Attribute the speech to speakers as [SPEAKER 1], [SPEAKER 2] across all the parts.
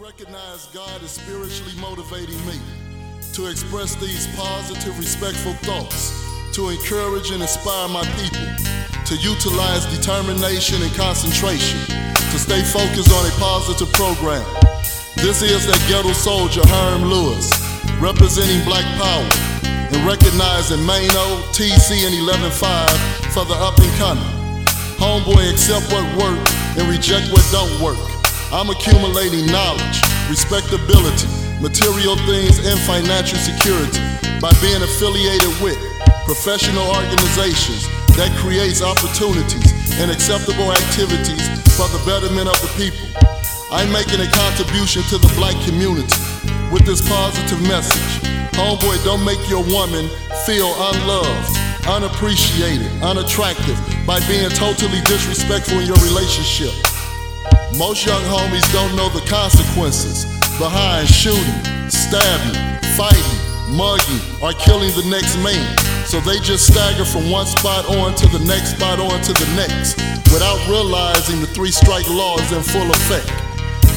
[SPEAKER 1] recognize God is spiritually motivating me to express these positive, respectful thoughts, to encourage and inspire my people, to utilize determination and concentration, to stay focused on a positive program. This is that ghetto soldier, Herm Lewis, representing Black Power and recognizing Mano, TC, and 11.5 for the up and coming. Homeboy, accept what work and reject what don't work. I'm accumulating knowledge, respectability, material things, and financial security by being affiliated with professional organizations that creates opportunities and acceptable activities for the betterment of the people. I'm making a contribution to the black community with this positive message. Homeboy, don't make your woman feel unloved, unappreciated, unattractive by being totally disrespectful in your relationship. Most young homies don't know the consequences behind shooting, stabbing, fighting, mugging, or killing the next man. So they just stagger from one spot on to the next spot on to the next without realizing the three strike law is in full effect.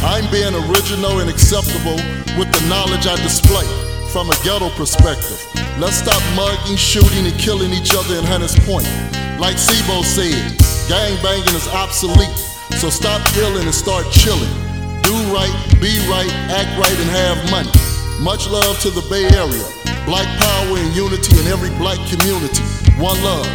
[SPEAKER 1] I'm being original and acceptable with the knowledge I display from a ghetto perspective. Let's stop mugging, shooting, and killing each other in Hunters Point. Like Sibo said, gang banging is obsolete. So stop killing and start chilling. Do right, be right, act right, and have money. Much love to the Bay Area. Black power and unity in every black community. One love.